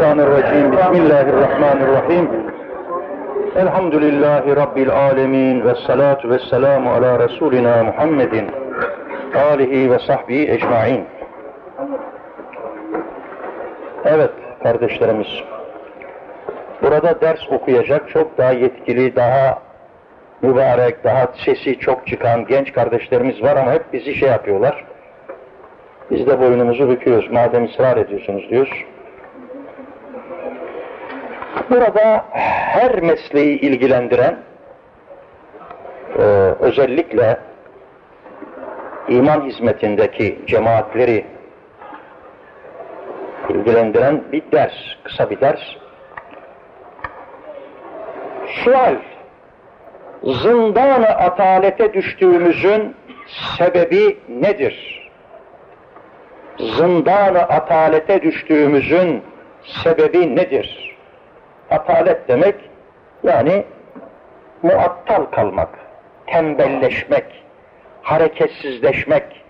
Mineşşeytanirracim. Bismillahirrahmanirrahim. Elhamdülillahi Rabbil alemin ve salatu ve selamu ala Resulina Muhammedin alihi ve sahbihi ecmain. Evet kardeşlerimiz, burada ders okuyacak çok daha yetkili, daha mübarek, daha sesi çok çıkan genç kardeşlerimiz var ama hep bizi şey yapıyorlar. Biz de boynumuzu büküyoruz. Madem ısrar ediyorsunuz diyoruz. Burada her mesleği ilgilendiren e, özellikle iman hizmetindeki cemaatleri ilgilendiren bir ders, kısa bir ders. Sual, zindan-ı atalete düştüğümüzün sebebi nedir? Zindan-ı atalete düştüğümüzün sebebi nedir? Atalet demek yani muattal kalmak, tembelleşmek, hareketsizleşmek.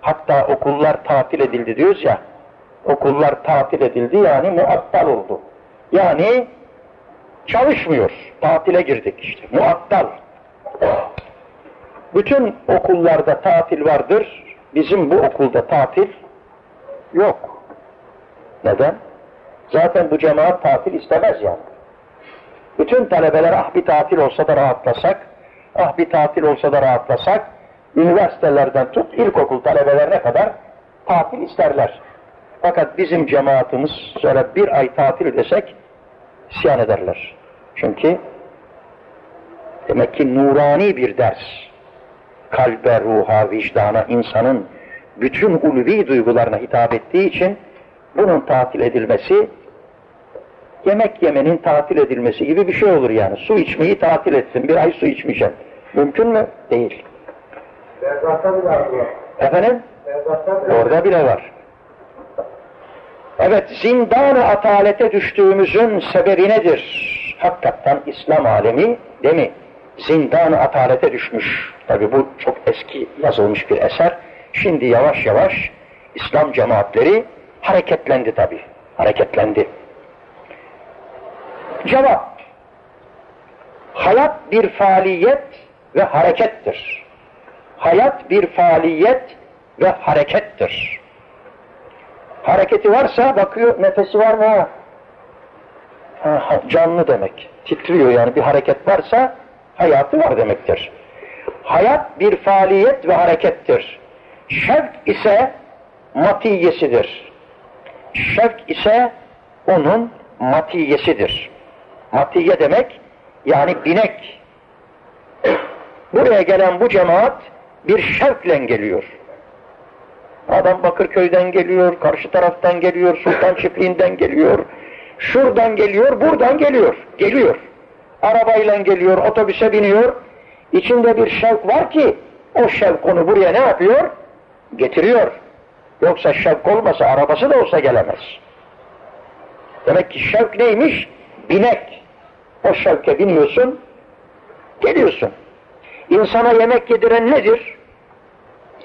Hatta okullar tatil edildi diyoruz ya, okullar tatil edildi yani muattal oldu. Yani çalışmıyor, tatile girdik işte, muattal. Bütün okullarda tatil vardır, bizim bu okulda tatil yok. Neden? Zaten bu cemaat tatil istemez yani. Bütün talebeler ah bir tatil olsa da rahatlasak, ah bir tatil olsa da rahatlasak, üniversitelerden tut ilkokul talebelerine kadar tatil isterler. Fakat bizim cemaatimiz sonra bir ay tatil desek isyan ederler. Çünkü demek ki nurani bir ders. Kalbe, ruha, vicdana, insanın bütün ulvi duygularına hitap ettiği için bunun tatil edilmesi yemek yemenin tatil edilmesi gibi bir şey olur yani. Su içmeyi tatil etsin. Bir ay su içmeyeceksin. Mümkün mü? Değil. Efendim? Orada bile var. Evet, zindan-ı atalete düştüğümüzün sebebi nedir? Hakikaten İslam alemi değil mi? Zindan-ı atalete düşmüş. Tabi bu çok eski yazılmış bir eser. Şimdi yavaş yavaş İslam cemaatleri hareketlendi tabi. Hareketlendi. Cevap. Hayat bir faaliyet ve harekettir. Hayat bir faaliyet ve harekettir. Hareketi varsa bakıyor nefesi var mı? Ha, canlı demek. Titriyor yani bir hareket varsa hayatı var demektir. Hayat bir faaliyet ve harekettir. Şevk ise matiyesidir. Şevk ise onun matiyesidir. Matiye demek yani binek. Buraya gelen bu cemaat bir şevkle geliyor. Adam Bakırköy'den geliyor, karşı taraftan geliyor, Sultan Çiftliği'nden geliyor, şuradan geliyor, buradan geliyor, geliyor. Arabayla geliyor, otobüse biniyor. İçinde bir şevk var ki o şevk onu buraya ne yapıyor? Getiriyor. Yoksa şevk olmasa arabası da olsa gelemez. Demek ki şevk neymiş? Binek. O şevke biniyorsun, geliyorsun. İnsana yemek yediren nedir?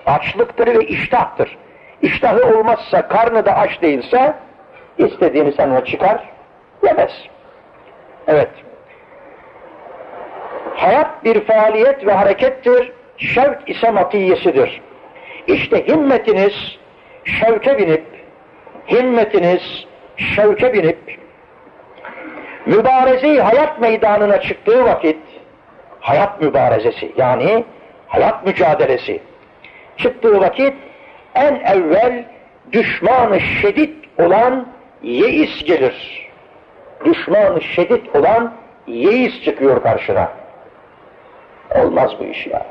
Açlıktır ve iştahtır. İştahı olmazsa, karnı da aç değilse, istediğini sana çıkar, yemez. Evet. Hayat bir faaliyet ve harekettir, şevk ise matiyesidir. İşte himmetiniz şevke binip, himmetiniz şevke binip, mübarezi hayat meydanına çıktığı vakit, hayat mübarezesi yani hayat mücadelesi çıktığı vakit en evvel düşmanı şiddet olan yeis gelir. Düşmanı şiddet olan yeis çıkıyor karşına. Olmaz bu iş ya.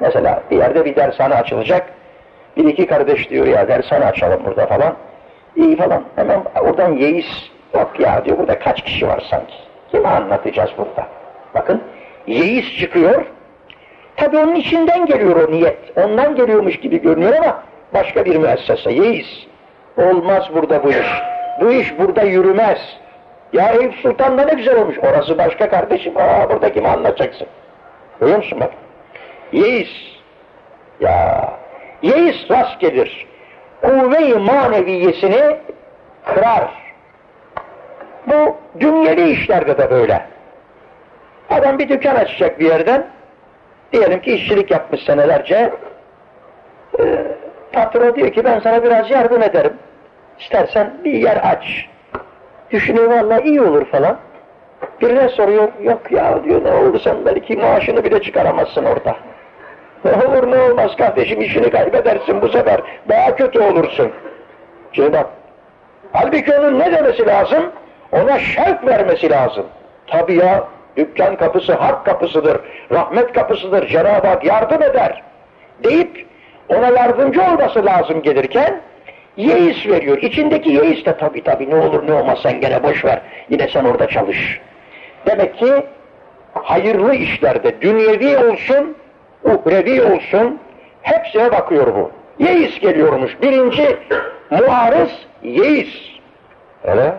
Mesela bir yerde bir dershane açılacak. Bir iki kardeş diyor ya dershane açalım burada falan. İyi falan. Hemen oradan yeis Yok ya diyor burada kaç kişi var sanki. Kime anlatacağız burada? Bakın yeis çıkıyor. Tabi onun içinden geliyor o niyet. Ondan geliyormuş gibi görünüyor ama başka bir müessese. Yeis. Olmaz burada bu iş. Bu iş burada yürümez. Ya Eyüp Sultan da ne güzel olmuş. Orası başka kardeşim. Aa burada kime anlatacaksın? Görüyor musun bak? Yeis. Ya yeis rast gelir. Kuvve-i maneviyesini kırar Bu dünyevi işlerde de böyle. Adam bir dükkan açacak bir yerden, diyelim ki işçilik yapmış senelerce, e, patron diyor ki ben sana biraz yardım ederim. İstersen bir yer aç. Düşünüyor vallahi iyi olur falan. Birine soruyor, yok ya diyor ne oldu sen belki maaşını bile çıkaramazsın orada. Ne olur ne olmaz kardeşim işini kaybedersin bu sefer. Daha kötü olursun. Şimdi bak. Halbuki onun ne demesi lazım? Ona şevk vermesi lazım. Tabi ya dükkan kapısı hak kapısıdır, rahmet kapısıdır, Cenab-ı Hak yardım eder deyip ona yardımcı olması lazım gelirken yeis veriyor. İçindeki yeis de tabi tabi ne olur ne olmaz sen gene boş ver. Yine sen orada çalış. Demek ki hayırlı işlerde dünyevi olsun, uhrevi olsun hepsine bakıyor bu. Yeis geliyormuş. Birinci muarız yeis. Öyle.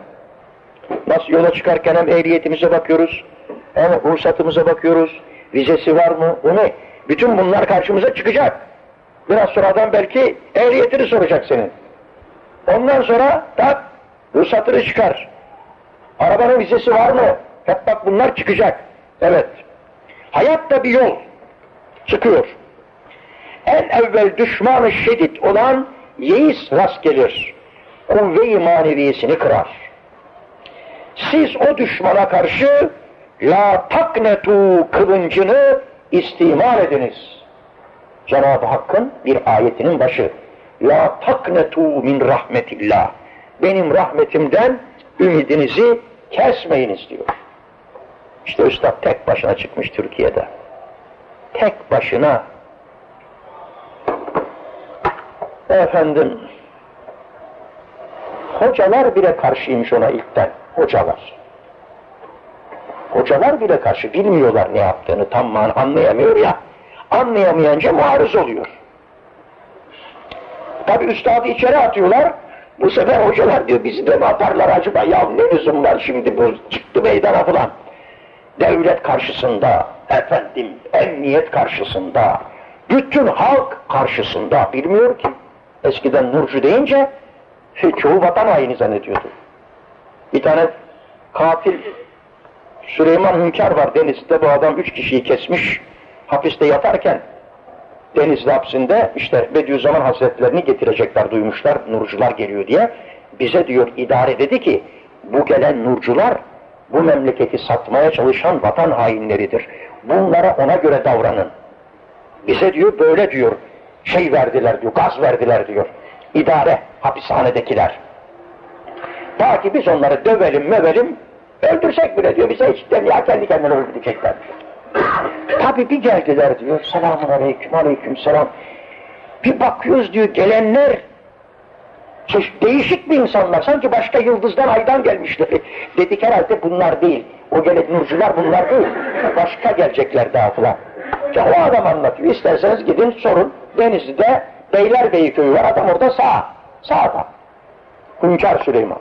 Nasıl yola çıkarken hem ehliyetimize bakıyoruz, hem ruhsatımıza bakıyoruz, vizesi var mı, bu ne? Bütün bunlar karşımıza çıkacak. Biraz sonra adam belki ehliyetini soracak senin. Ondan sonra tak ruhsatını çıkar. Arabanın vizesi var mı? Hep bak bunlar çıkacak. Evet. Hayat da bir yol. Çıkıyor. En evvel düşmanı şiddet olan yeis rast gelir. Kuvve-i maneviyesini kırar. Siz o düşmana karşı la taknetu kılıncını istimal ediniz. Cenab-ı Hakk'ın bir ayetinin başı. La taknetu min rahmetillah. Benim rahmetimden ümidinizi kesmeyiniz diyor. İşte Üstad tek başına çıkmış Türkiye'de. Tek başına. Efendim, hocalar bile karşıymış ona ilkten. Hocalar. Hocalar bile karşı bilmiyorlar ne yaptığını tam anlayamıyor ya. Anlayamayınca muarız oluyor. Tabi üstadı içeri atıyorlar. Bu sefer hocalar diyor bizi de mi atarlar acaba ya ne lüzum var şimdi bu çıktı meydana falan. Devlet karşısında, efendim emniyet karşısında, bütün halk karşısında bilmiyor ki. Eskiden Nurcu deyince çoğu vatan haini zannediyordu. Bir tane katil Süleyman Hünkar var denizde bu adam üç kişiyi kesmiş hapiste yatarken Denizli hapsinde işte Bediüzzaman Hazretlerini getirecekler duymuşlar nurcular geliyor diye. Bize diyor idare dedi ki bu gelen nurcular bu memleketi satmaya çalışan vatan hainleridir. Bunlara ona göre davranın. Bize diyor böyle diyor şey verdiler diyor gaz verdiler diyor. İdare hapishanedekiler. Ta ki biz onları dövelim mövelim öldürsek bile diyor bize hiç ya kendi kendine öldürecekler. Tabi bir geldiler diyor. Selamun aleyküm, aleyküm selam. Bir bakıyoruz diyor gelenler değişik bir insanlar. Sanki başka yıldızdan aydan gelmişler. Dedik herhalde bunlar değil. O gelen nurcular bunlar değil. Başka gelecekler daha falan. Ya o adam anlatıyor. İsterseniz gidin sorun. Denizli'de Beylerbeyi köyü var. Adam orada sağ. Sağda. Hünkar Süleyman.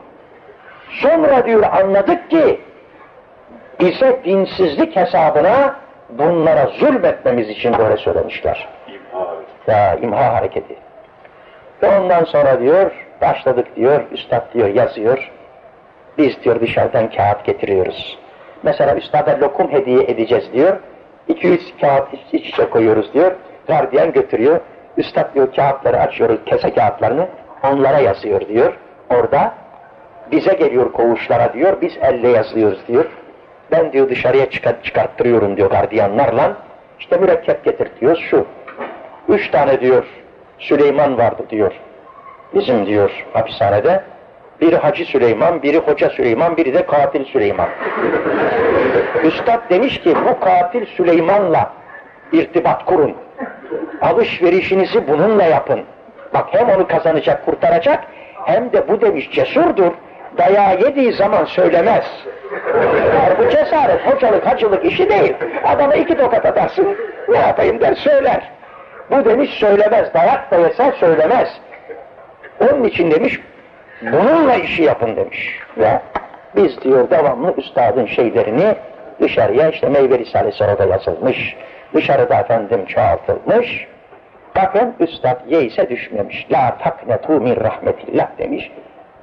Sonra diyor anladık ki bize dinsizlik hesabına bunlara zulmetmemiz için böyle söylemişler. Ya imha hareketi. Ve ondan sonra diyor, başladık diyor, üstad diyor, yazıyor. Biz diyor dışarıdan kağıt getiriyoruz. Mesela üstada lokum hediye edeceğiz diyor. 200 kağıt iç içe koyuyoruz diyor. Gardiyan götürüyor. Üstad diyor kağıtları açıyoruz, kese kağıtlarını. Onlara yazıyor diyor. Orada bize geliyor koğuşlara diyor. Biz elle yazıyoruz diyor. Ben diyor dışarıya çıkart, çıkarttırıyorum diyor gardiyanlarla. İşte mürekkep getirtiyoruz şu. Üç tane diyor Süleyman vardı diyor. Bizim diyor hapishanede. Biri Hacı Süleyman, biri Hoca Süleyman, biri de Katil Süleyman. Üstad demiş ki bu Katil Süleyman'la irtibat kurun. Alışverişinizi bununla yapın. Bak hem onu kazanacak, kurtaracak hem de bu demiş cesurdur. Dayağı yediği zaman söylemez. Yani bu cesaret, hocalık, hacılık işi değil. Adama iki tokat atarsın, ne yapayım der söyler. Bu demiş söylemez, dayak da yese söylemez. Onun için demiş, bununla işi yapın demiş. Ve biz diyor devamlı üstadın şeylerini dışarıya işte meyve risalesi orada yazılmış. Dışarıda efendim çoğaltılmış. Bakın üstad yeise düşmemiş. La taknetu min rahmetillah demiş.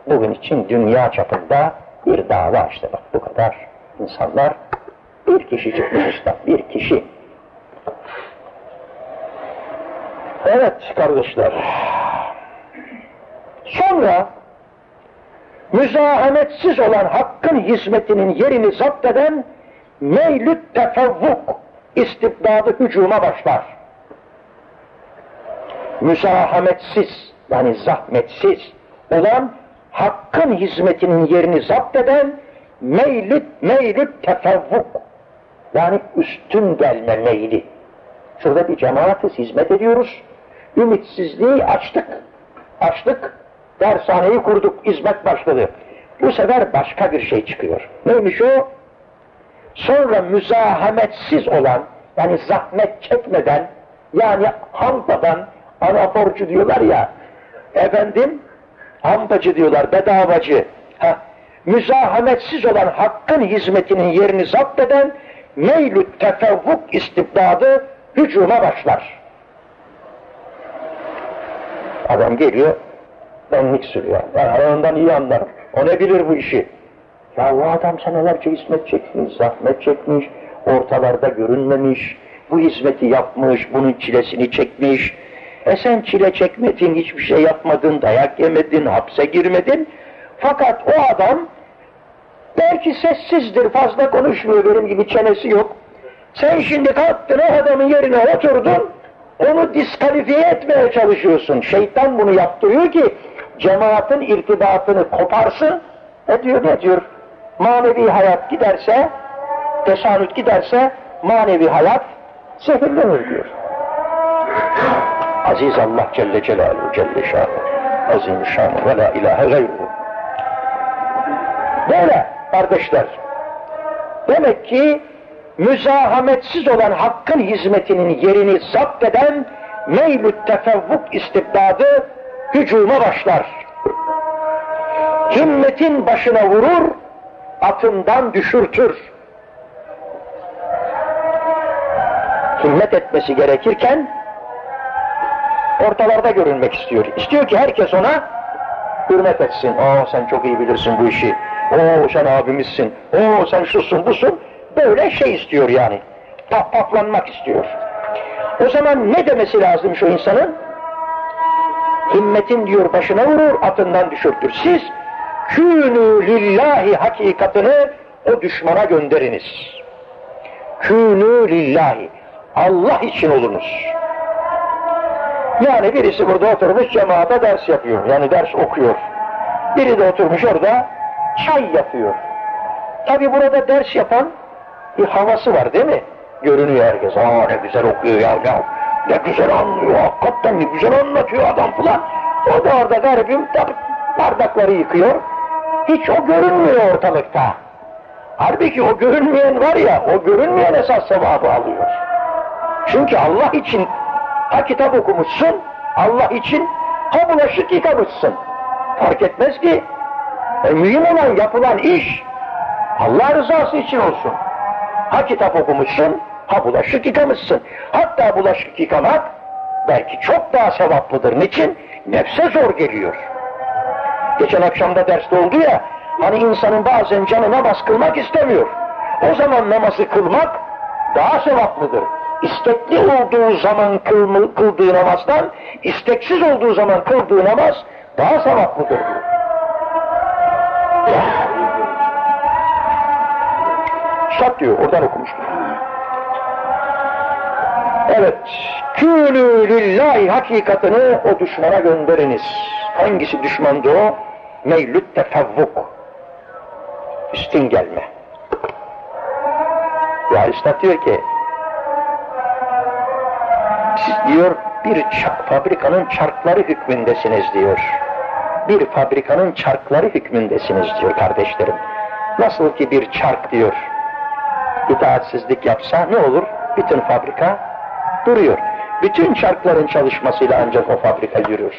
Bugün için dünya çapında Bir dava işte bak bu kadar insanlar bir kişi çıkmış usta, bir kişi. Evet kardeşler. Sonra müzahametsiz olan hakkın hizmetinin yerini zapt eden meylüt tefevvuk istibdadı hücuma başlar. Müzahametsiz yani zahmetsiz olan hakkın hizmetinin yerini zapt eden meylüt meylüt tefevvuk yani üstün gelme meyli. Şurada bir cemaatiz hizmet ediyoruz. Ümitsizliği açtık. Açtık. Dershaneyi kurduk. Hizmet başladı. Bu sefer başka bir şey çıkıyor. Neymiş o? Sonra müzahametsiz olan, yani zahmet çekmeden, yani hampadan, anaforcu diyorlar ya, efendim, hampacı diyorlar, bedavacı. Heh, müzahametsiz olan hakkın hizmetinin yerini zapt eden meylü tefevvuk istibdadı hücuma başlar. Adam geliyor, benlik sürüyor. Ben ondan iyi anlarım. O ne bilir bu işi? Ya bu adam senelerce hizmet çekmiş, zahmet çekmiş, ortalarda görünmemiş, bu hizmeti yapmış, bunun çilesini çekmiş. E sen çile çekmedin, hiçbir şey yapmadın, dayak yemedin, hapse girmedin. Fakat o adam belki sessizdir, fazla konuşmuyor, benim gibi çenesi yok. Sen şimdi kalktın o adamın yerine oturdun, onu diskalifiye etmeye çalışıyorsun. Şeytan bunu yaptırıyor ki cemaatin irtibatını koparsın. Ne diyor ne diyor? Manevi hayat giderse, tesanüt giderse manevi hayat zehirlenir diyor. Aziz Allah Celle Celaluhu Celle Şanı Azim Şanı ve la ilahe gayruhu Böyle kardeşler. Demek ki müzahametsiz olan hakkın hizmetinin yerini zapt eden meylü tefevvuk istibdadı hücuma başlar. Himmetin başına vurur, atından düşürtür. Himmet etmesi gerekirken ortalarda görünmek istiyor. İstiyor ki herkes ona hürmet etsin. Aa sen çok iyi bilirsin bu işi. Oo sen abimizsin. Oo sen şusun busun. Böyle şey istiyor yani. Paplanmak istiyor. O zaman ne demesi lazım şu insanın? Himmetin diyor başına vurur, atından düşürtür. Siz künü lillahi hakikatını o düşmana gönderiniz. Künü lillahi. Allah için olunuz. Yani birisi burada oturmuş cemaate ders yapıyor. Yani ders okuyor. Biri de oturmuş orada çay yapıyor. Tabi burada ders yapan bir havası var değil mi? Görünüyor herkes. Aa ne güzel okuyor ya, ya. Ne güzel anlıyor. Hakikaten ne güzel anlatıyor adam falan. O da orada garibim bardakları yıkıyor. Hiç o görünmüyor ortalıkta. Halbuki o görünmeyen var ya, o görünmeyen esas sevabı alıyor. Çünkü Allah için ha kitap okumuşsun, Allah için ha bulaşık yıkamışsın. Fark etmez ki e, mühim olan yapılan iş Allah rızası için olsun. Ha kitap okumuşsun, ha bulaşık yıkamışsın. Hatta bulaşık yıkamak belki çok daha sevaplıdır. Niçin? Nefse zor geliyor. Geçen akşamda derste oldu ya, hani insanın bazen canı namaz kılmak istemiyor. O zaman namazı kılmak daha sevaplıdır. İstekli olduğu zaman kıldığı namazdan, isteksiz olduğu zaman kıldığı namaz daha sevaplıdır diyor. Şart diyor, oradan okumuştum. Evet, künü lillahi hakikatını o düşmana gönderiniz. Hangisi düşmandı o? Meylüt tefevvuk. Üstün gelme. Ya Üstad diyor ki, diyor bir fabrikanın çarkları hükmündesiniz diyor. Bir fabrikanın çarkları hükmündesiniz diyor kardeşlerim. Nasıl ki bir çark diyor, itaatsizlik yapsa ne olur? Bütün fabrika duruyor. Bütün çarkların çalışmasıyla ancak o fabrika yürür.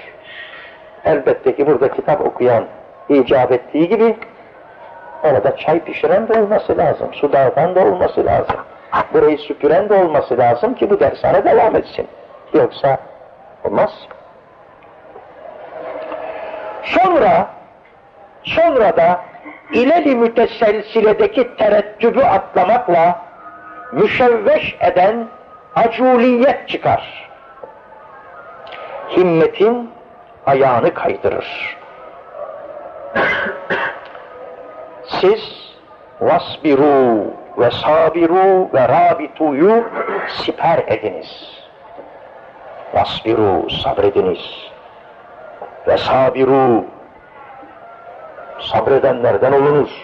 Elbette ki burada kitap okuyan icap ettiği gibi orada çay pişiren de olması lazım. Su dağıtan da olması lazım. Burayı süpüren de olması lazım ki bu dershane devam etsin. Yoksa olmaz. Sonra sonra da ileri müteselsiledeki tereddübü atlamakla müşevveş eden aculiyet çıkar. Himmetin ayağını kaydırır. Siz vasbiru ve sabiru ve rabituyu siper ediniz. Vasbiru sabrediniz. Ve sabiru sabredenlerden olunuz.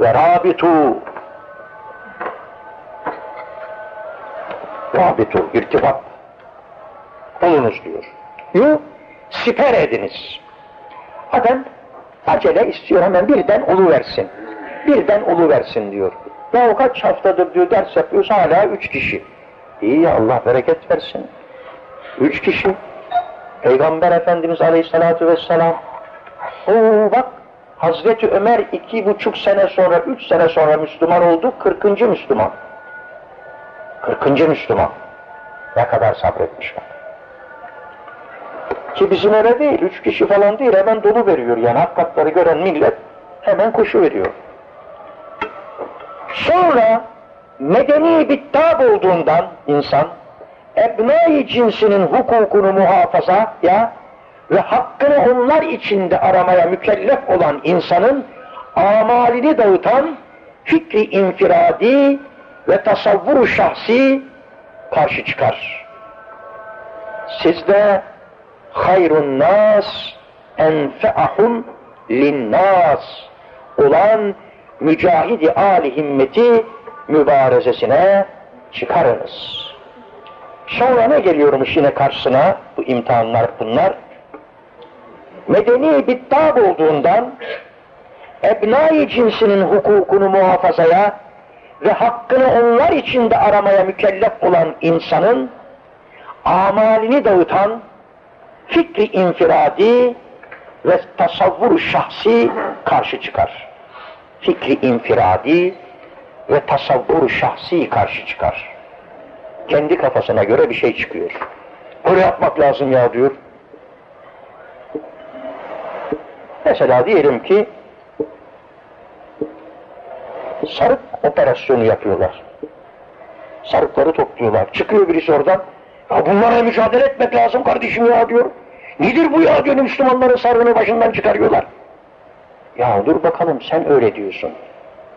Ve rabitu rabitu irtibat olunuz diyor. Yu siper ediniz. Adam acele istiyor hemen birden olu versin. Birden olu versin diyor. Ya o kaç haftadır diyor ders yapıyoruz hala üç kişi. İyi Allah bereket versin. Üç kişi. Peygamber Efendimiz Aleyhisselatü Vesselam. Oo bak Hazreti Ömer iki buçuk sene sonra, üç sene sonra Müslüman oldu, kırkıncı Müslüman. Kırkıncı Müslüman. Ne kadar sabretmiş bak. Ki bizim öyle değil, üç kişi falan değil, hemen dolu veriyor. Yani hakikatları gören millet hemen koşu veriyor. Sonra medeni bir tab olduğundan insan, ebnai cinsinin hukukunu muhafaza ya ve hakkını onlar içinde aramaya mükellef olan insanın amalini dağıtan fikri infiradi ve tasavvuru şahsi karşı çıkar. Sizde hayrun nas enfeahum linnas olan mücahidi âli himmeti mübarezesine çıkarınız. Sonra ne geliyormuş yine karşısına bu imtihanlar bunlar? Medeni bir tab olduğundan ebnai cinsinin hukukunu muhafazaya ve hakkını onlar içinde aramaya mükellef olan insanın amalini dağıtan fikri infiradi ve tasavvur şahsi karşı çıkar. Fikri infiradi ve tasavvur şahsi karşı çıkar. Kendi kafasına göre bir şey çıkıyor. Öyle yapmak lazım ya diyor. Mesela diyelim ki sarık operasyonu yapıyorlar. Sarıkları topluyorlar. Çıkıyor birisi oradan. Ya bunlara mücadele etmek lazım kardeşim ya diyor. Nedir bu ya diyor Müslümanların sarığını başından çıkarıyorlar. Ya dur bakalım sen öyle diyorsun.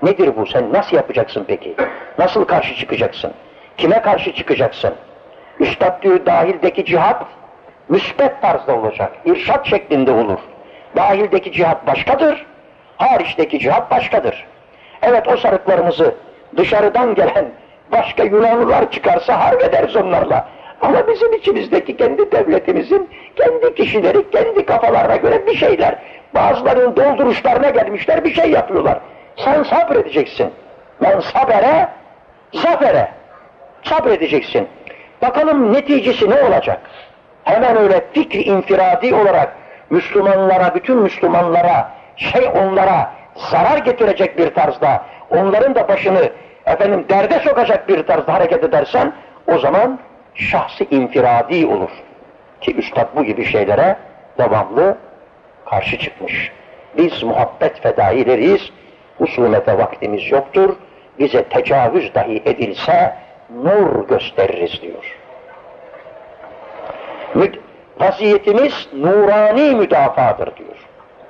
Nedir bu sen nasıl yapacaksın peki? Nasıl karşı çıkacaksın? Kime karşı çıkacaksın? Üstad diyor dahildeki cihat müsbet tarzda olacak. İrşat şeklinde olur. Dahildeki cihat başkadır. Hariçteki cihat başkadır. Evet o sarıklarımızı dışarıdan gelen başka Yunanlılar çıkarsa harp ederiz onlarla. Ama bizim içimizdeki kendi devletimizin kendi kişileri kendi kafalarına göre bir şeyler bazılarının dolduruşlarına gelmişler bir şey yapıyorlar. Sen sabredeceksin. Ben sabere, zafere sabredeceksin. Bakalım neticesi ne olacak? Hemen öyle fikri infiradi olarak Müslümanlara, bütün Müslümanlara, şey onlara zarar getirecek bir tarzda, onların da başını efendim derde sokacak bir tarzda hareket edersen, o zaman şahsi infiradi olur. Ki üstad bu gibi şeylere devamlı karşı çıkmış. Biz muhabbet fedaileriyiz, husumete vaktimiz yoktur, bize tecavüz dahi edilse nur gösteririz diyor. Vaziyetimiz nurani müdafadır diyor.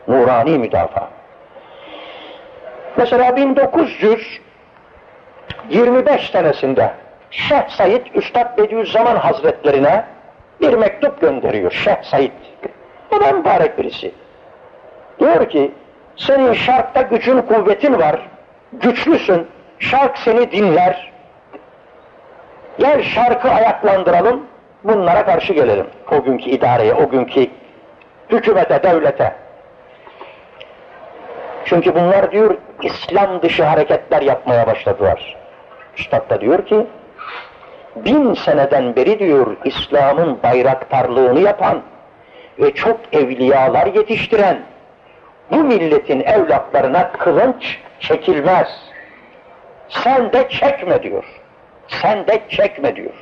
Nurani müdafaa. Mesela 1925 senesinde Şeyh Said Üstad Bediüzzaman Hazretlerine bir mektup gönderiyor Şeyh Said. O da mübarek birisi. Diyor ki senin şarkta gücün kuvvetin var, güçlüsün, şark seni dinler. Gel şarkı ayaklandıralım, bunlara karşı gelelim. O günkü idareye, o günkü hükümete, devlete. Çünkü bunlar diyor İslam dışı hareketler yapmaya başladılar. Üstad da diyor ki bin seneden beri diyor İslam'ın bayraktarlığını yapan ve çok evliyalar yetiştiren bu milletin evlatlarına kılınç çekilmez. Sen de çekme diyor. Sen de çekme diyor.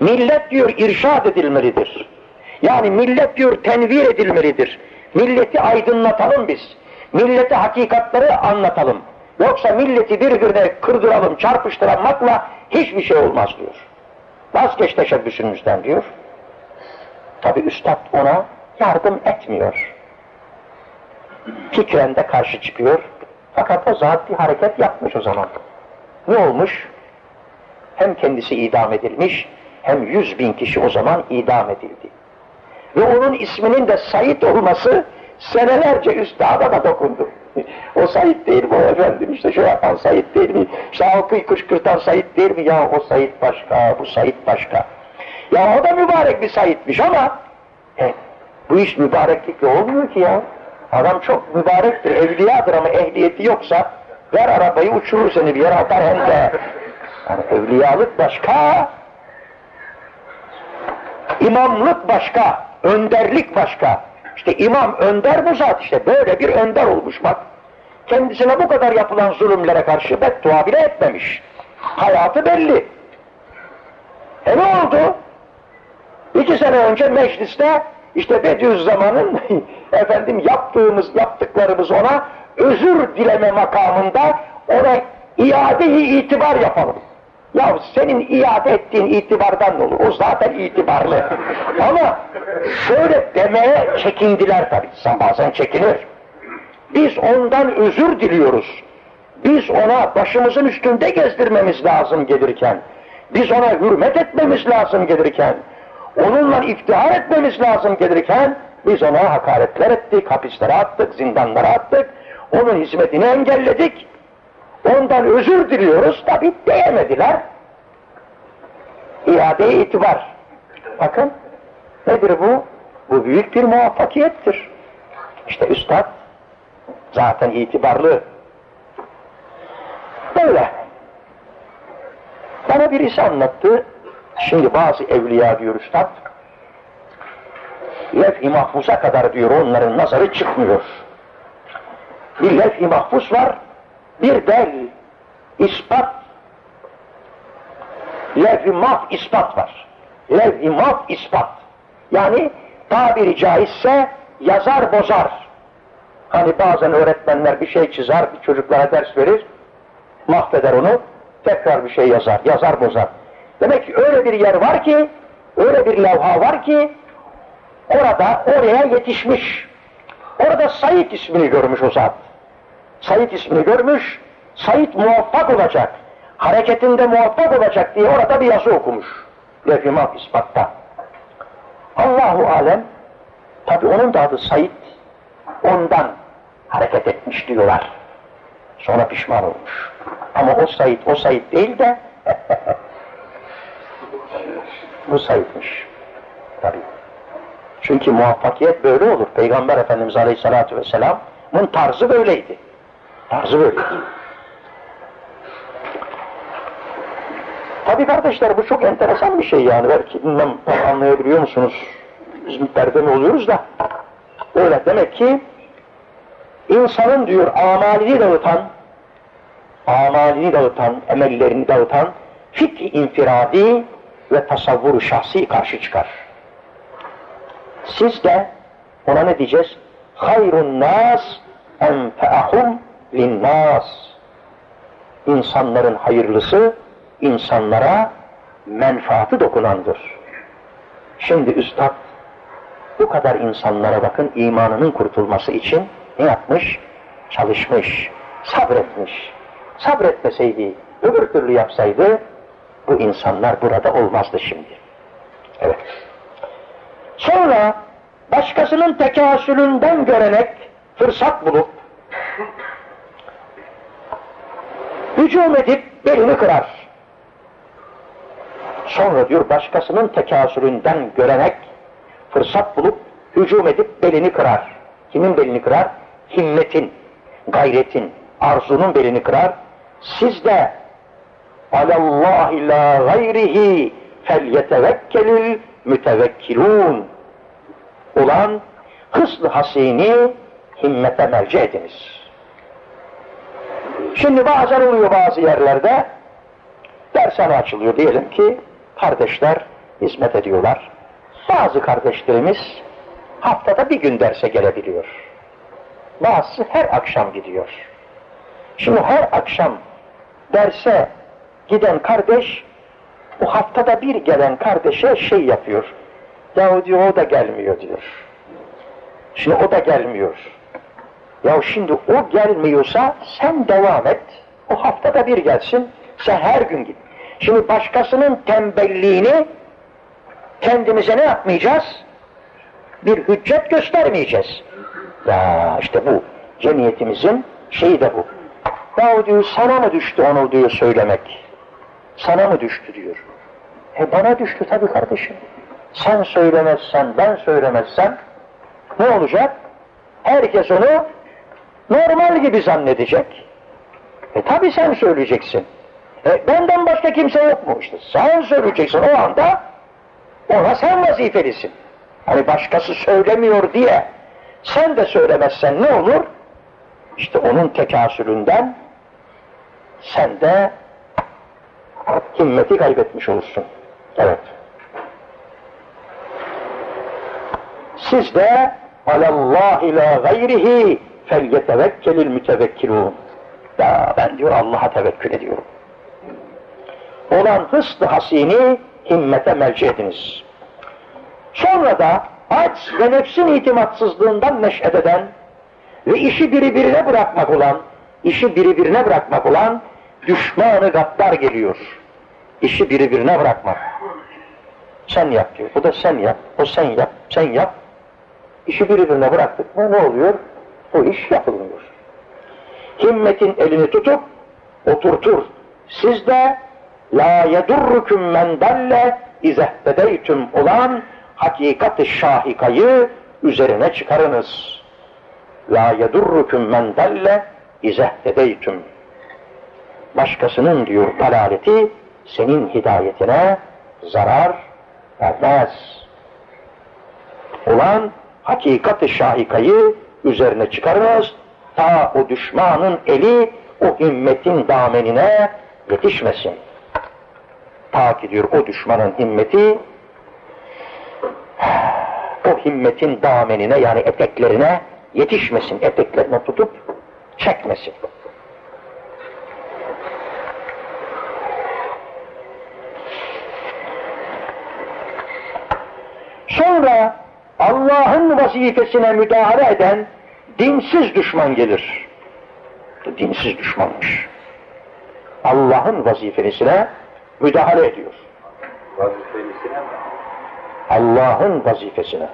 Millet diyor irşad edilmelidir. Yani millet diyor tenvir edilmelidir. Milleti aydınlatalım biz. Millete hakikatleri anlatalım. Yoksa milleti birbirine kırdıralım, çarpıştırmakla hiçbir şey olmaz diyor. Vazgeç teşebbüsünüzden diyor. Tabi üstad ona yardım etmiyor. Fikren de karşı çıkıyor. Fakat o zat bir hareket yapmış o zaman. Ne olmuş? Hem kendisi idam edilmiş, hem yüz bin kişi o zaman idam edildi. Ve onun isminin de Said olması senelerce üstada da dokundu. o Said değil mi o efendim işte şu yapan Said değil mi? İşte halkı kışkırtan Said değil mi? Ya o Said başka, bu Said başka. Ya o da mübarek bir Said'miş ama e, bu iş mübareklikle olmuyor ki ya. Adam çok mübarektir, evliyadır ama ehliyeti yoksa ver arabayı uçurur seni bir yere atar hem de. Yani evliyalık başka, imamlık başka, önderlik başka. İşte imam önder bu zat işte böyle bir önder olmuş bak. Kendisine bu kadar yapılan zulümlere karşı beddua bile etmemiş. Hayatı belli. E ne oldu? İki sene önce mecliste işte Bediüzzaman'ın efendim yaptığımız, yaptıklarımız ona özür dileme makamında ona iade-i itibar yapalım. Ya senin iade ettiğin itibardan olur? O zaten itibarlı. Ama şöyle demeye çekindiler tabii. Sen bazen çekinir. Biz ondan özür diliyoruz. Biz ona başımızın üstünde gezdirmemiz lazım gelirken. Biz ona hürmet etmemiz lazım gelirken. Onunla iftihar etmemiz lazım gelirken biz ona hakaretler ettik, hapislere attık, zindanlara attık. Onun hizmetini engelledik. Ondan özür diliyoruz. Tabi diyemediler. İade itibar. Bakın nedir bu? Bu büyük bir muvaffakiyettir. İşte üstad zaten itibarlı. Böyle. Bana birisi anlattı. Şimdi bazı evliya diyor üstad. Lef-i mahfuza kadar diyor onların nazarı çıkmıyor. Bir lef-i mahfuz var, bir de ispat, levh-i ispat var. Levh-i ispat. Yani tabiri caizse yazar bozar. Hani bazen öğretmenler bir şey çizer, çocuklara ders verir, mahveder onu, tekrar bir şey yazar, yazar bozar. Demek ki öyle bir yer var ki, öyle bir levha var ki, orada oraya yetişmiş. Orada Said ismini görmüş o zat. Said ismini görmüş, Said muvaffak olacak, hareketinde muvaffak olacak diye orada bir yazı okumuş. Levh-i ispatta. Allahu alem, tabi onun da adı Said, ondan hareket etmiş diyorlar. Sonra pişman olmuş. Ama o Said, o Said değil de bu Said'miş. Tabi. Çünkü muvaffakiyet böyle olur. Peygamber Efendimiz Aleyhisselatü Vesselam'ın tarzı böyleydi. Tarzı böyleydi. Tabi kardeşler bu çok enteresan bir şey yani. Belki bilmem anlayabiliyor musunuz? Biz müperde mi oluyoruz da. Öyle demek ki insanın diyor amalini dağıtan, amalini dağıtan, emellerini dağıtan fikri infiradi ve tasavvuru şahsi karşı çıkar. Siz de ona ne diyeceğiz? Hayrun nas enfeahum linnas. İnsanların hayırlısı, insanlara menfaati dokunandır. Şimdi üstad bu kadar insanlara bakın imanının kurtulması için ne yapmış? Çalışmış, sabretmiş. Sabretmeseydi, öbür türlü yapsaydı bu insanlar burada olmazdı şimdi. Evet. Sonra başkasının tekasülünden görenek fırsat bulup hücum edip belini kırar. Sonra diyor başkasının tekasülünden görenek fırsat bulup hücum edip belini kırar. Kimin belini kırar? Himmetin, gayretin, arzunun belini kırar. Siz de alallahi la gayrihi felyetevekkelil mütevekkilun olan hıslı hasini himmete merci ediniz. Şimdi bazen oluyor bazı yerlerde dershane açılıyor diyelim ki kardeşler hizmet ediyorlar. Bazı kardeşlerimiz haftada bir gün derse gelebiliyor. bazısı her akşam gidiyor. Şimdi her akşam derse giden kardeş o haftada bir gelen kardeşe şey yapıyor. Ya diyor o da gelmiyor diyor. Şimdi o da gelmiyor. Ya şimdi o gelmiyorsa sen devam et. O haftada bir gelsin. Sen her gün git. Şimdi başkasının tembelliğini kendimize ne yapmayacağız? Bir hüccet göstermeyeceğiz. Ya işte bu cemiyetimizin şeyi de bu. Ya diyor sana mı düştü onu diyor söylemek. Sana mı düştü diyor. E bana düştü tabii kardeşim. Sen söylemezsen, ben söylemezsem ne olacak? Herkes onu normal gibi zannedecek. E tabi sen söyleyeceksin. E benden başka kimse yok mu? İşte sen söyleyeceksin o anda ona sen vazifelisin. Hani başkası söylemiyor diye sen de söylemezsen ne olur? İşte onun tekasülünden sen de himmeti kaybetmiş olursun. Evet. Siz de alallah ila gayrihi fel yetevekkelil mütevekkilun. Ya ben diyor Allah'a tevekkül ediyorum. Olan hıstı hasini himmete melci ediniz. Sonra da aç ve nefsin itimatsızlığından neş'et eden ve işi birbirine bırakmak olan, işi birbirine bırakmak olan düşmanı gaddar geliyor. İşi birbirine bırakmak. Sen yap diyor. Bu da sen yap. O sen yap. Sen yap. İşi birbirine bıraktık mı ne oluyor? Bu iş yapılmıyor. Himmetin elini tutup oturtur. Siz de la yedurrukum men dalle izehtedeytüm olan hakikat-ı şahikayı üzerine çıkarınız. La yedurrukum men dalle izehtedeytüm. Başkasının diyor dalaleti senin hidayetine zarar vermez. Olan hakikat-ı şahikayı üzerine çıkarınız. Ta o düşmanın eli o himmetin damenine yetişmesin. Ta ki diyor o düşmanın himmeti o himmetin damenine yani eteklerine yetişmesin. Eteklerine tutup çekmesin. Sonra Allah'ın vazifesine müdahale eden dinsiz düşman gelir. Dinsiz düşmanmış. Allah'ın vazifesine müdahale ediyor. Vazifesine? Allah'ın vazifesine.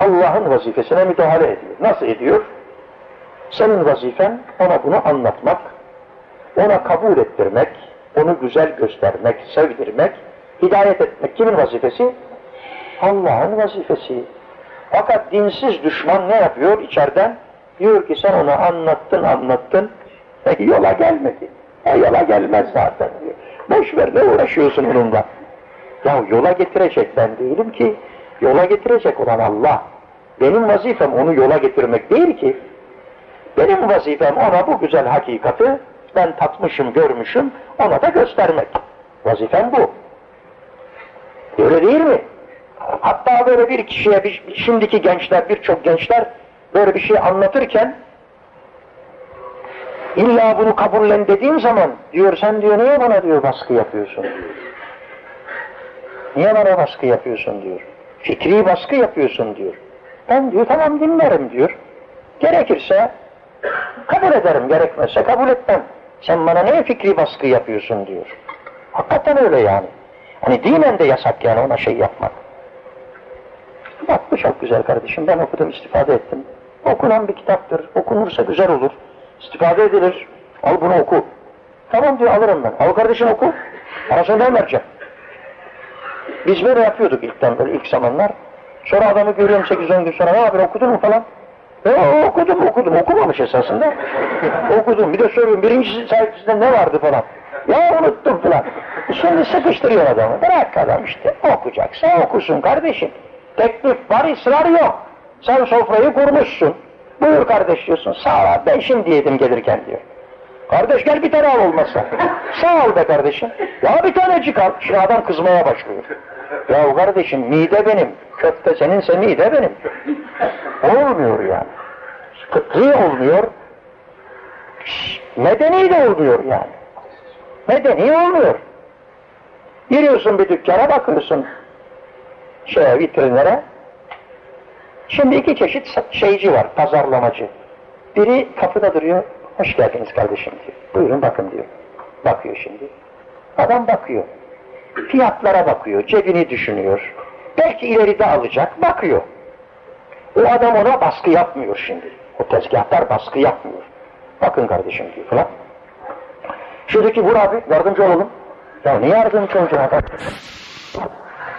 Allah'ın vazifesine müdahale ediyor. Nasıl ediyor? Senin vazifen ona bunu anlatmak, ona kabul ettirmek, onu güzel göstermek, sevdirmek, hidayet etmek kimin vazifesi? Allah'ın vazifesi. Fakat dinsiz düşman ne yapıyor içeriden? Diyor ki sen ona anlattın anlattın, e, yola gelmedi. E, yola gelmez zaten diyor. Boş ver ne uğraşıyorsun onunla? Ya yola getirecek ben değilim ki. Yola getirecek olan Allah. Benim vazifem onu yola getirmek değil ki. Benim vazifem ona bu güzel hakikati ben tatmışım, görmüşüm, ona da göstermek. Vazifem bu. Öyle değil mi? Hatta böyle bir kişiye, bir, şimdiki gençler, birçok gençler böyle bir şey anlatırken illa bunu kabullen dediğim zaman diyor sen diyor niye bana diyor baskı yapıyorsun diyor. Niye bana baskı yapıyorsun diyor. Fikri baskı yapıyorsun diyor. Ben diyor tamam dinlerim diyor. Gerekirse kabul ederim, gerekmezse kabul etmem. Sen bana niye fikri baskı yapıyorsun diyor. Hakikaten öyle yani. Hani dinen de yasak yani ona şey yapmak. Çok güzel kardeşim. Ben okudum, istifade ettim. Okunan bir kitaptır. Okunursa güzel olur. İstifade edilir. Al bunu oku. Tamam diyor alırım ben. Al kardeşim oku. Parasını ben vereceğim. Biz böyle yapıyorduk ilkten böyle ilk zamanlar. Sonra adamı görüyorum 8-10 gün sonra ne yapıyor okudun mu falan. E, okudum okudum okumamış esasında. okudum bir de soruyorum birinci sayfasında ne vardı falan. Ya unuttum falan. Şimdi sıkıştırıyor adamı. Bırak adam işte okuyacaksa okusun kardeşim. Teklif var ısrar yok. Sen sofrayı kurmuşsun. Buyur kardeş diyorsun. Sağ ol ben şimdi yedim gelirken diyor. Kardeş gel bir tane al olmazsa. Sağ ol be kardeşim. Ya bir tanecik al. Şimdi adam kızmaya başlıyor. Ya kardeşim mide benim. Köfte seninse mide benim. Olmuyor yani. Fıtri olmuyor, medeni de olmuyor yani. Medeni olmuyor. Giriyorsun bir dükkana bakıyorsun şeye vitrinlere. Şimdi iki çeşit şeyci var, pazarlamacı. Biri kapıda duruyor, hoş geldiniz kardeşim diyor. Buyurun bakın diyor. Bakıyor şimdi. Adam bakıyor. Fiyatlara bakıyor, cebini düşünüyor. Belki ileride alacak, bakıyor. O adam ona baskı yapmıyor şimdi. O tezgahlar baskı yapmıyor. Bakın kardeşim diyor falan. Şuradaki vur abi, yardımcı olalım. Ya ne yardımcı olacaksın adam?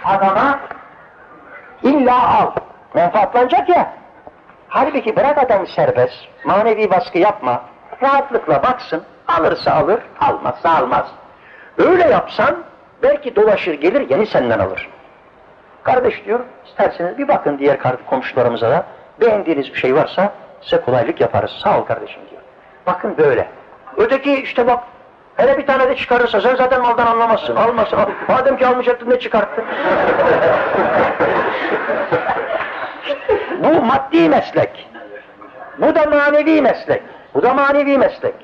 Adama illa al. Menfaatlanacak ya. Halbuki bırak adamı serbest, manevi baskı yapma. Rahatlıkla baksın, alırsa alır, almazsa almaz. Öyle yapsan belki dolaşır gelir yeni senden alır. Kardeş diyor, isterseniz bir bakın diğer komşularımıza da beğendiğiniz bir şey varsa size kolaylık yaparız. Sağ ol kardeşim diyor. Bakın böyle. Öteki işte bak hele bir tane de çıkarırsa sen zaten maldan anlamazsın. Almasın. Al. Madem ki almayacaktın ne çıkarttın? Bu maddi meslek. Bu da manevi meslek. Bu da manevi meslek.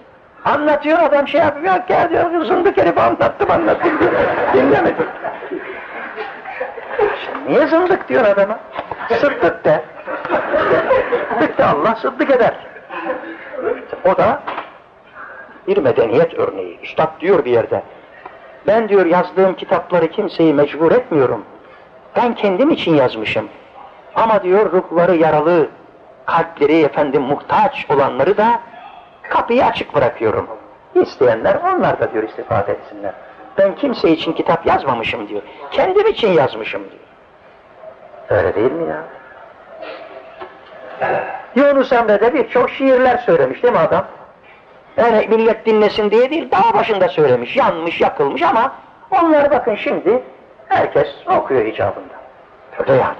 Anlatıyor adam şey yapıyor, gel diyor, zındık herif anlattım anlattım diyor. Dinlemedi. Niye zındık diyor adama? Sıddık de. Sıddık de Allah sıddık eder. O da bir medeniyet örneği. Üstad diyor bir yerde. Ben diyor yazdığım kitapları kimseyi mecbur etmiyorum. Ben kendim için yazmışım. Ama diyor ruhları yaralı, kalpleri efendim muhtaç olanları da kapıyı açık bırakıyorum. İsteyenler onlar da diyor istifade etsinler. Ben kimse için kitap yazmamışım diyor. Kendim için yazmışım diyor. Öyle değil mi ya? Yunus Emre de birçok şiirler söylemiş değil mi adam? Yani millet dinlesin diye değil, daha başında söylemiş, yanmış, yakılmış ama onları bakın şimdi herkes okuyor icabında. Öyle yani.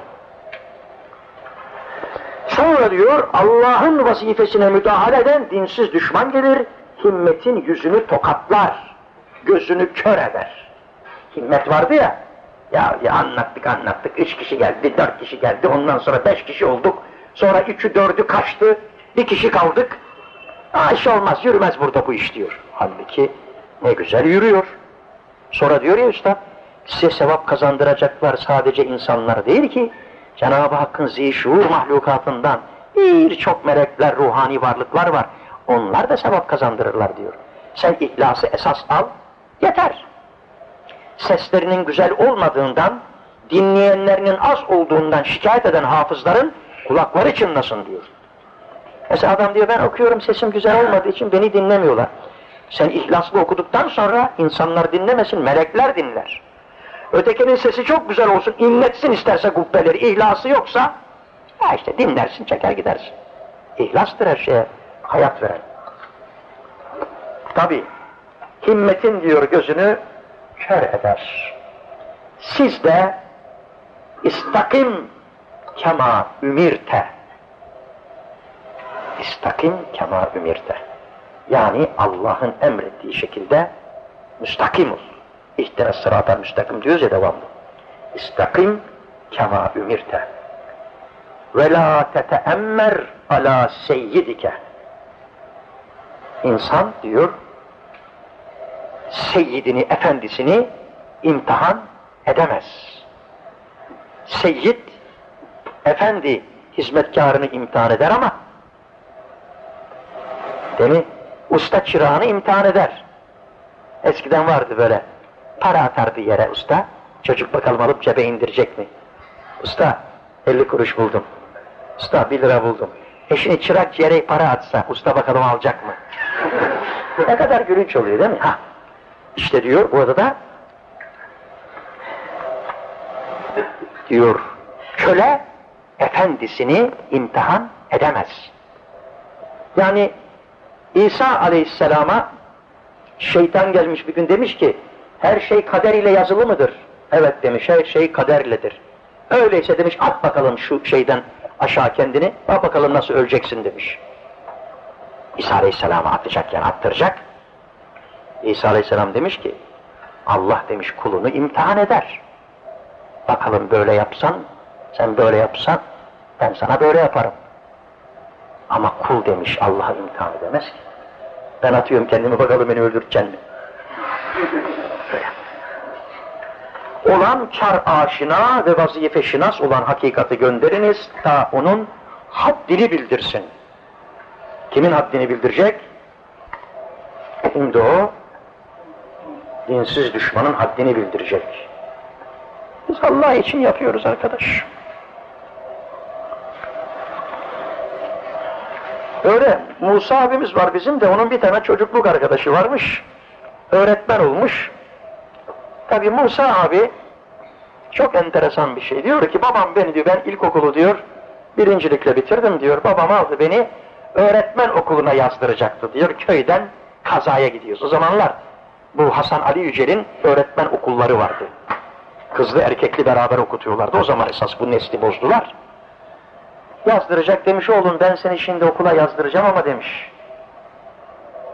Sonra diyor Allah'ın vazifesine müdahale eden dinsiz düşman gelir, himmetin yüzünü tokatlar, gözünü kör eder. Himmet vardı ya, ya, ya anlattık anlattık, üç kişi geldi, dört kişi geldi, ondan sonra beş kişi olduk, sonra üçü dördü kaçtı, bir kişi kaldık. Aa olmaz, yürümez burada bu iş diyor. Halbuki ne güzel yürüyor. Sonra diyor ya usta, size sevap kazandıracaklar sadece insanlar değil ki, Cenab-ı Hakk'ın zişur mahlukatından birçok melekler, ruhani varlıklar var. Onlar da sevap kazandırırlar diyor. Sen ihlası esas al, yeter. Seslerinin güzel olmadığından, dinleyenlerinin az olduğundan şikayet eden hafızların kulakları çınlasın diyor. Mesela adam diyor ben okuyorum sesim güzel olmadığı için beni dinlemiyorlar. Sen ihlaslı okuduktan sonra insanlar dinlemesin, melekler dinler. Ötekinin sesi çok güzel olsun, inletsin isterse kubbeleri, ihlası yoksa, ha işte dinlersin, çeker gidersin. İhlastır her şeye hayat veren. Tabi, himmetin diyor gözünü kör eder. Siz de istakim kema ümirte. İstakim kema ümirte. Yani Allah'ın emrettiği şekilde müstakim ol. İhtine sırata müstakim diyoruz ya devamlı. İstakim kema ümirte. Ve la teteemmer ala seyyidike. İnsan diyor, seyyidini, efendisini imtihan edemez. Seyyid, efendi hizmetkarını imtihan eder ama değil mi? Usta çırağını imtihan eder. Eskiden vardı böyle para atardı yere usta. Çocuk bakalım alıp cebe indirecek mi? Usta 50 kuruş buldum. Usta 1 lira buldum. E şimdi çırak yere para atsa usta bakalım alacak mı? ne kadar gülünç oluyor değil mi? Ha. İşte diyor burada da diyor köle efendisini imtihan edemez. Yani İsa aleyhisselama şeytan gelmiş bir gün demiş ki her şey kader ile yazılı mıdır? Evet demiş her şey kaderledir. Öyleyse demiş at bakalım şu şeyden aşağı kendini bak bakalım nasıl öleceksin demiş. İsa aleyhisselama atacak yani attıracak. İsa aleyhisselam demiş ki Allah demiş kulunu imtihan eder. Bakalım böyle yapsan sen böyle yapsan ben sana böyle yaparım. Ama kul demiş Allah'a imtihan edemez ki. Ben atıyorum kendimi bakalım beni öldüreceksin mi? Olan kar aşina ve vazife şinas olan hakikati gönderiniz ta onun haddini bildirsin. Kimin haddini bildirecek? Şimdi o dinsiz düşmanın haddini bildirecek. Biz Allah için yapıyoruz arkadaş. Öyle Musa abimiz var bizim de onun bir tane çocukluk arkadaşı varmış. Öğretmen olmuş. Tabi Musa abi çok enteresan bir şey. Diyor ki babam beni diyor ben ilkokulu diyor birincilikle bitirdim diyor. Babam aldı beni öğretmen okuluna yazdıracaktı diyor. Köyden kazaya gidiyoruz. O zamanlar bu Hasan Ali Yücel'in öğretmen okulları vardı. Kızlı erkekli beraber okutuyorlardı. O zaman esas bu nesli bozdular. Yazdıracak demiş oğlum ben seni şimdi okula yazdıracağım ama demiş.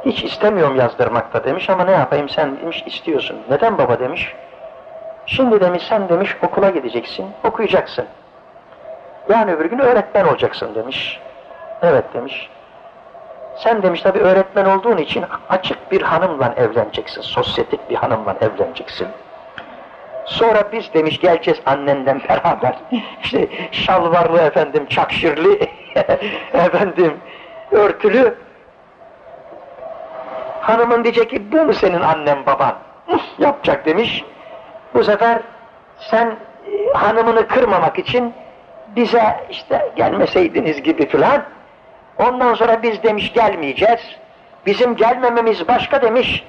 Hiç istemiyorum yazdırmakta demiş ama ne yapayım sen demiş istiyorsun. Neden baba demiş. Şimdi demiş sen demiş okula gideceksin, okuyacaksın. Yani öbür gün öğretmen olacaksın demiş. Evet demiş. Sen demiş tabi öğretmen olduğun için açık bir hanımla evleneceksin. Sosyetik bir hanımla evleneceksin. Sonra biz demiş geleceğiz annenden beraber. İşte şalvarlı efendim, çakşırlı efendim, örtülü. Hanımın diyecek ki bu mu senin annen baban? Yapacak demiş. Bu sefer sen e, hanımını kırmamak için bize işte gelmeseydiniz gibi filan. Ondan sonra biz demiş gelmeyeceğiz. Bizim gelmememiz başka demiş.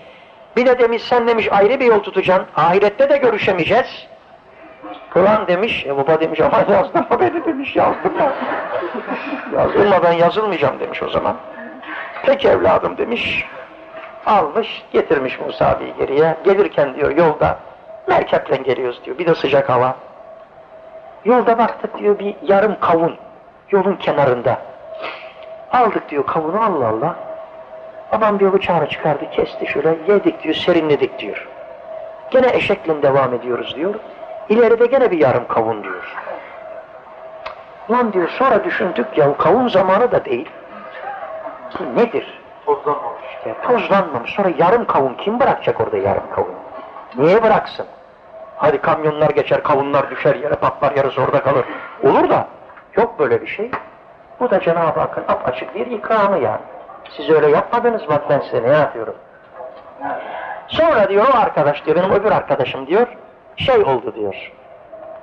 Bir de demiş sen demiş ayrı bir yol tutacaksın. Ahirette de görüşemeyeceğiz. Ulan demiş, e baba demiş ama yazdırma beni demiş, yazdırma. yazdırma ben yazılmayacağım demiş o zaman. Peki evladım demiş. Almış, getirmiş Musa abi geriye. Gelirken diyor yolda merkeple geliyoruz diyor. Bir de sıcak hava. Yolda baktık diyor bir yarım kavun yolun kenarında. Aldık diyor kavunu Allah Allah. Babam diyor bıçağını çıkardı kesti şöyle yedik diyor serinledik diyor. Gene eşekle devam ediyoruz diyor. İleride gene bir yarım kavun diyor. Lan diyor sonra düşündük ya kavun zamanı da değil. Bu nedir? Tozlanmamış. Ya, tozlanmamış. Sonra yarım kavun kim bırakacak orada yarım kavun? Niye bıraksın? Hadi kamyonlar geçer, kavunlar düşer yere, patlar yarısı orada kalır. Olur da yok böyle bir şey. Bu da Cenab-ı Hakk'ın açık bir ikramı yani. Siz öyle yapmadınız bak ben size ne yapıyorum. Sonra diyor o arkadaş diyor, benim öbür arkadaşım diyor, şey oldu diyor.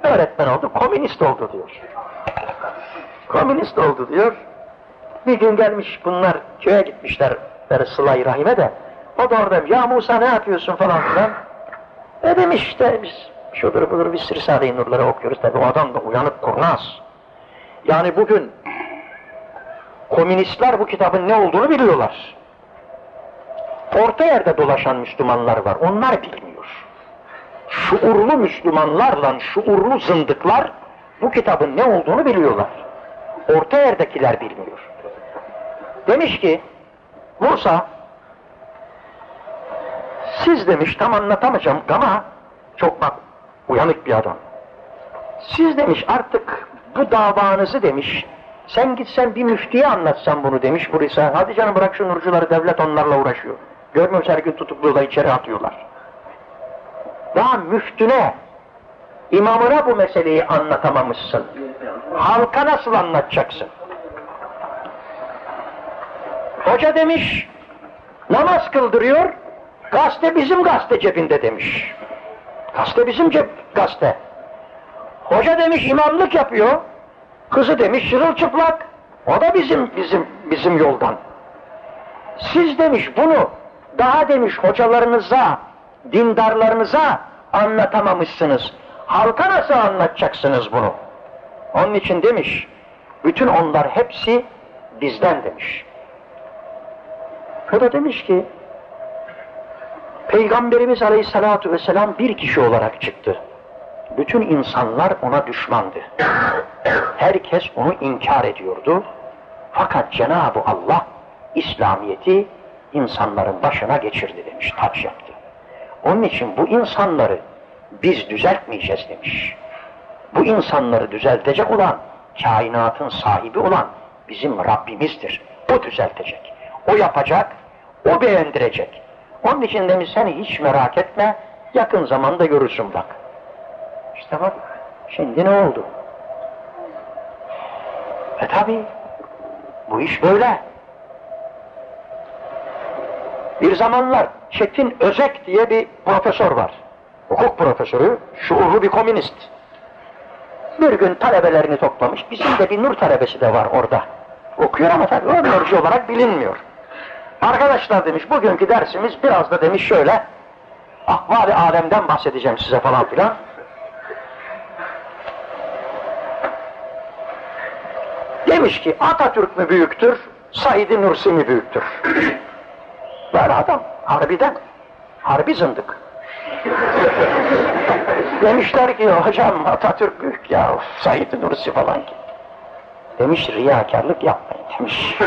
Öğretmen oldu, komünist oldu diyor. Komünist oldu diyor. Bir gün gelmiş bunlar köye gitmişler Sıla-i Rahim'e de. O da orada ya Musa ne yapıyorsun falan filan. E demiş işte biz şudur budur biz Risale-i Nurları okuyoruz. Tabi o adam da uyanık kurnaz. Yani bugün komünistler bu kitabın ne olduğunu biliyorlar. Orta yerde dolaşan Müslümanlar var. Onlar bilmiyor. Şuurlu Müslümanlarla şuurlu zındıklar bu kitabın ne olduğunu biliyorlar. Orta yerdekiler bilmiyor. Demiş ki Musa siz demiş tam anlatamayacağım ama çok bak uyanık bir adam. Siz demiş artık bu davanızı demiş sen gitsen bir müftiye anlatsan bunu demiş bu Risale. Hadi canım bırak şu nurcuları devlet onlarla uğraşıyor. Görmüyor her gün tutukluyorlar içeri atıyorlar. Daha müftüne imamına bu meseleyi anlatamamışsın. Halka nasıl anlatacaksın? Hoca demiş, namaz kıldırıyor, gazete bizim gazete cebinde demiş. Gazete bizim cep gazete. Hoca demiş imamlık yapıyor, kızı demiş çırılçıplak, o da bizim bizim bizim yoldan. Siz demiş bunu daha demiş hocalarınıza, dindarlarınıza anlatamamışsınız. Halka nasıl anlatacaksınız bunu? Onun için demiş, bütün onlar hepsi bizden demiş. O da demiş ki, Peygamberimiz Aleyhisselatü Vesselam bir kişi olarak çıktı. Bütün insanlar ona düşmandı. Herkes onu inkar ediyordu. Fakat Cenab-ı Allah İslamiyet'i insanların başına geçirdi demiş, taç yaptı. Onun için bu insanları biz düzeltmeyeceğiz demiş. Bu insanları düzeltecek olan, kainatın sahibi olan bizim Rabbimizdir. O düzeltecek. O yapacak, o beğendirecek. Onun için demiş seni hiç merak etme, yakın zamanda görürsün bak. İşte bak, şimdi ne oldu? E tabi, bu iş böyle. Bir zamanlar Çetin Özek diye bir profesör var. Hukuk profesörü, şuurlu bir komünist. Bir gün talebelerini toplamış, bizim de bir nur talebesi de var orada. Okuyor ama tabii öğrenci olarak bilinmiyor. Arkadaşlar demiş, bugünkü dersimiz biraz da demiş şöyle, ahvali alemden bahsedeceğim size falan filan. Demiş ki Atatürk mü büyüktür, Said Nursi mi büyüktür? Böyle adam, harbiden, harbi zındık. Demişler ki hocam Atatürk büyük ya, Said Nursi falan ki. Demiş riyakarlık yapmayın demiş.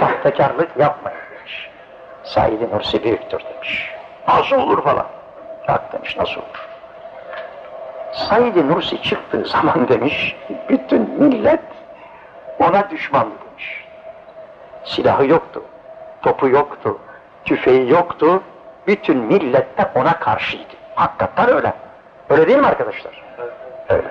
Sahtekarlık yapmayın demiş. Said Nursi büyüktür demiş. Nasıl olur falan. Bak demiş nasıl olur. Said Nursi çıktığı zaman demiş, bütün millet ona düşman demiş. Silahı yoktu, topu yoktu, tüfeği yoktu, bütün millet de ona karşıydı. Hakikaten öyle. Öyle değil mi arkadaşlar? Öyle.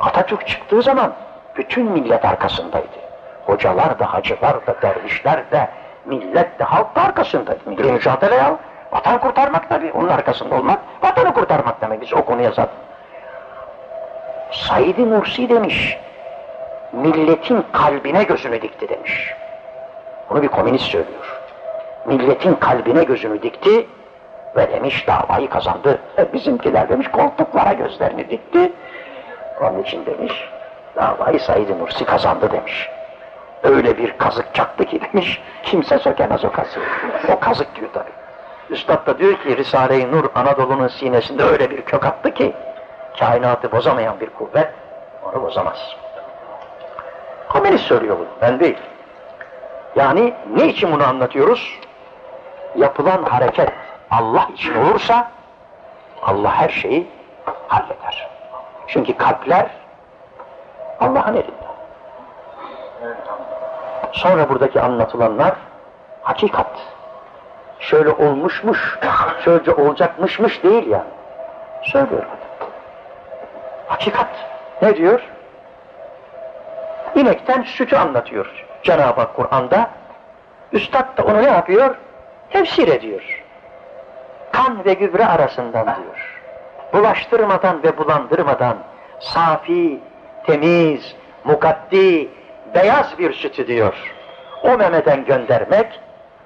Atatürk çıktığı zaman bütün millet arkasındaydı. Hocalar da, hacılar da, dervişler de, millet de, halk da arkasındaydı. Milli mücadele ya. Vatan kurtarmak tabii. Onun arkasında olmak, vatanı kurtarmak demek. Biz o konuya zaten. Said Nursi demiş, milletin kalbine gözünü dikti demiş. Bunu bir komünist söylüyor. Milletin kalbine gözünü dikti ve demiş davayı kazandı. E bizimkiler demiş koltuklara gözlerini dikti. Onun için demiş davayı Said Nursi kazandı demiş. Öyle bir kazık çaktı ki demiş kimse sökemez o kazığı. O kazık diyor tabi. Üstad da diyor ki Risale-i Nur Anadolu'nun sinesinde öyle bir kök attı ki kainatı bozamayan bir kuvvet onu bozamaz. Komünist söylüyor bunu, ben değil. Yani ne için bunu anlatıyoruz? Yapılan hareket Allah için olursa Allah her şeyi halleder. Çünkü kalpler Allah'ın elinde. Sonra buradaki anlatılanlar hakikat. Şöyle olmuşmuş, şöyle olacakmışmış değil ya. Söylüyor. Hakikat. Ne diyor? İnekten sütü anlatıyor Cenab-ı Hak Kur'an'da. Üstad da onu ne yapıyor? Tefsir ediyor. Kan ve gübre arasından diyor. Bulaştırmadan ve bulandırmadan safi, temiz, mukaddi, beyaz bir sütü diyor. O memeden göndermek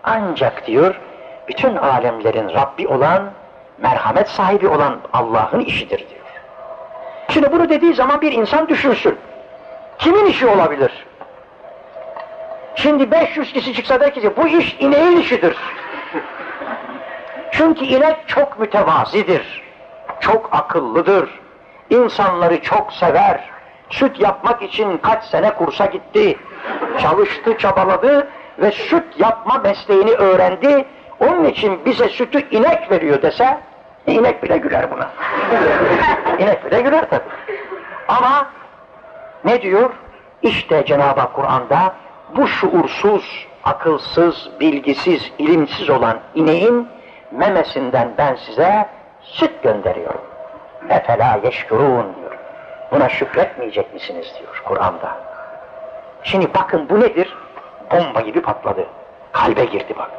ancak diyor bütün alemlerin Rabbi olan, merhamet sahibi olan Allah'ın işidir diyor. Şimdi bunu dediği zaman bir insan düşünsün. Kimin işi olabilir? Şimdi 500 kişi çıksa der ki bu iş ineğin işidir. Çünkü inek çok mütevazidir. Çok akıllıdır. İnsanları çok sever. Süt yapmak için kaç sene kursa gitti. Çalıştı, çabaladı ve süt yapma mesleğini öğrendi. Onun için bize sütü inek veriyor dese, inek bile güler buna. inek bile güler tabi. Ama ne diyor? İşte Cenab-ı Kur'an'da bu şuursuz, akılsız, bilgisiz, ilimsiz olan ineğin memesinden ben size süt gönderiyorum. Efela yeşkurun. Buna şükretmeyecek misiniz diyor Kur'an'da. Şimdi bakın bu nedir? Bomba gibi patladı. Kalbe girdi bak.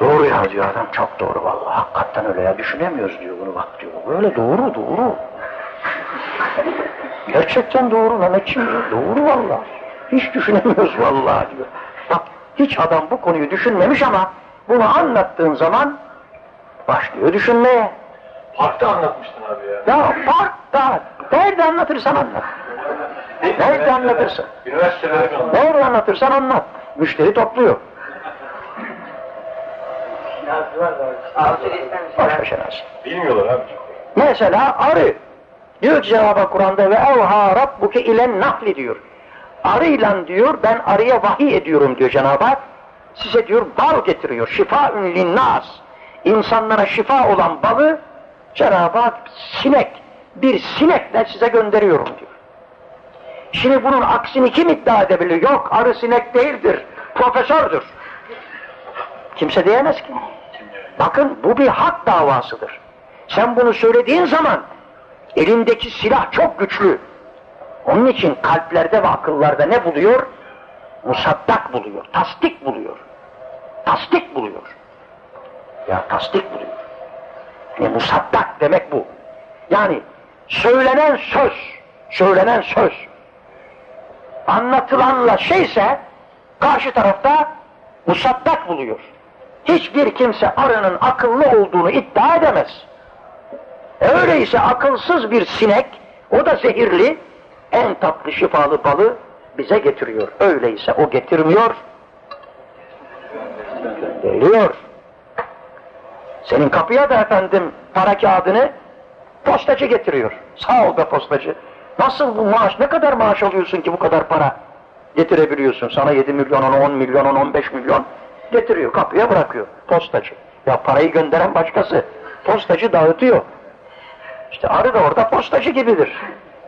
Doğru ya diyor adam çok doğru vallahi. Hakikaten öyle ya düşünemiyoruz diyor bunu bak diyor. Böyle doğru doğru. Gerçekten doğru Mehmetciğim diyor. Doğru vallahi. Hiç düşünemiyoruz vallahi diyor. Bak hiç adam bu konuyu düşünmemiş ama bunu anlattığın zaman başlıyor düşünmeye. Parkta anlatmıştın abi ya. Ya parkta, nerede anlatırsan anlat. Nerede anlatırsın? Üniversitelerde anlat. Nerede anlatırsan anlat. Müşteri topluyor. Boş boş şenazı. Bilmiyorlar abi. Mesela arı. Diyor ki Cenab-ı Kur'an'da ve evha rabbuke ilen nahli diyor. Arıyla diyor ben arıya vahiy ediyorum diyor Cenab-ı Hak. Size diyor bal getiriyor. Şifaün linnas. İnsanlara şifa olan balı Cenab-ı Hak sinek, bir sinekle size gönderiyorum diyor. Şimdi bunun aksini kim iddia edebilir? Yok arı sinek değildir. Profesördür. Kimse diyemez ki. Bakın bu bir hak davasıdır. Sen bunu söylediğin zaman elindeki silah çok güçlü. Onun için kalplerde ve akıllarda ne buluyor? Musaddak buluyor, tasdik buluyor. Tasdik buluyor. Ya tasdik buluyor. Yani musaddak demek bu. Yani söylenen söz, söylenen söz anlatılanla şeyse karşı tarafta musaddak buluyor. Hiçbir kimse arının akıllı olduğunu iddia edemez. Öyleyse akılsız bir sinek, o da zehirli, en tatlı şifalı balı bize getiriyor. Öyleyse o getirmiyor, gönderiyor. Senin kapıya da efendim para kağıdını postacı getiriyor. Sağ ol be postacı. Nasıl bu maaş, ne kadar maaş alıyorsun ki bu kadar para getirebiliyorsun? Sana 7 milyon, ona 10 milyon, ona 15 milyon getiriyor, kapıya bırakıyor postacı. Ya parayı gönderen başkası. Postacı dağıtıyor. İşte arı da orada postacı gibidir.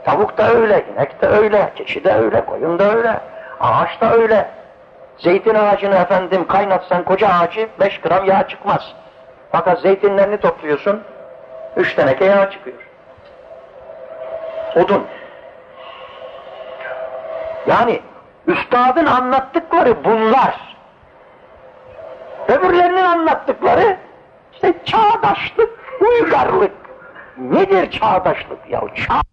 Tavuk da öyle, inek de öyle, keçi de öyle, koyun da öyle, ağaç da öyle. Zeytin ağacını efendim kaynatsan koca ağacı 5 gram yağ çıkmaz. Fakat zeytinlerini topluyorsun, 3 teneke yağ çıkıyor. Odun. Yani üstadın anlattıkları bunlar. Öbürlerinin anlattıkları işte çağdaşlık, uygarlık. Nedir çağdaşlık ya? Çağ